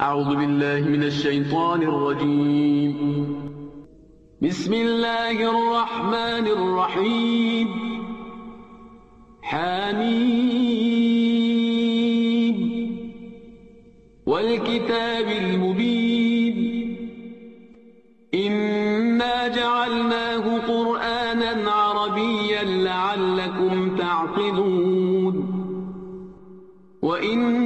أعوذ بالله من الشيطان الرجيم. بسم الله الرحمن الرحيم. حميم. والكتاب المبين. إنا جعلناه قرآنا عربيا لعلكم تعقلون. وإنه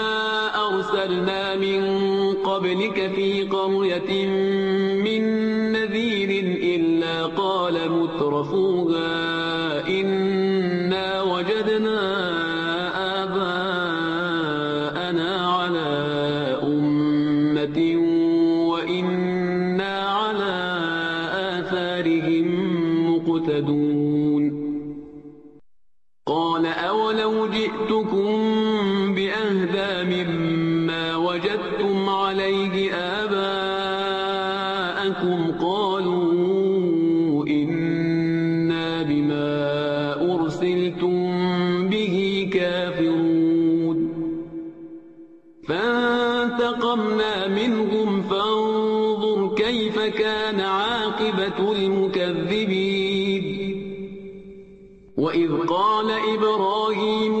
أرسلنا من قبلك في قرية من نذير إلا قال مترفوها جاءكم قالوا إنا بما أرسلتم به كافرون. فانتقمنا منهم فانظر كيف كان عاقبة المكذبين. وإذ قال إبراهيم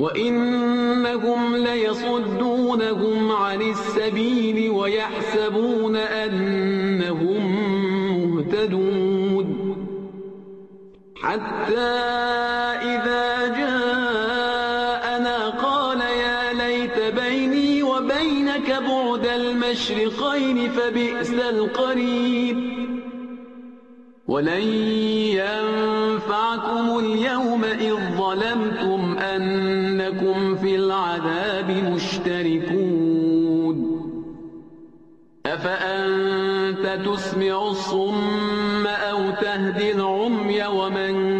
وإنهم ليصدونهم عن السبيل ويحسبون أنهم مهتدون حتى إذا ولن ينفعكم اليوم إذ ظلمتم أنكم في العذاب مشتركون أفأنت تسمع الصم أو تهدي العمي ومن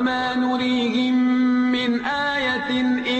وما نريهم من آية إلا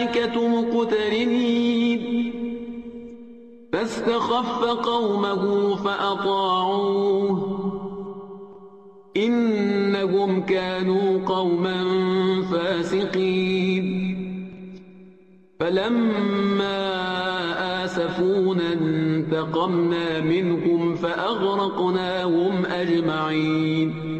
الملائكة مقترنين. فاستخف قومه فأطاعوه. إنهم كانوا قوما فاسقين. فلما آسفونا انتقمنا منهم فأغرقناهم أجمعين.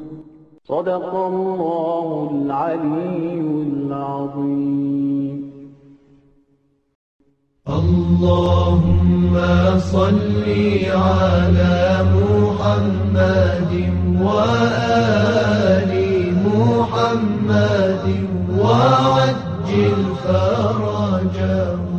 صدق الله العلي العظيم. اللهم صل على محمد وآل محمد وعجل فرجه.